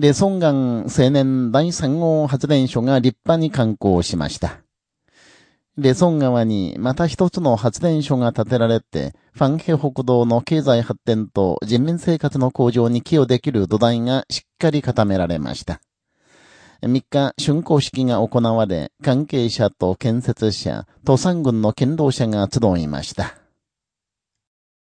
レソンガン青年第3号発電所が立派に観光しました。レソン川にまた一つの発電所が建てられて、ファンヘ北道の経済発展と人民生活の向上に寄与できる土台がしっかり固められました。3日、竣工式が行われ、関係者と建設者、登山軍の剣道者が集いました。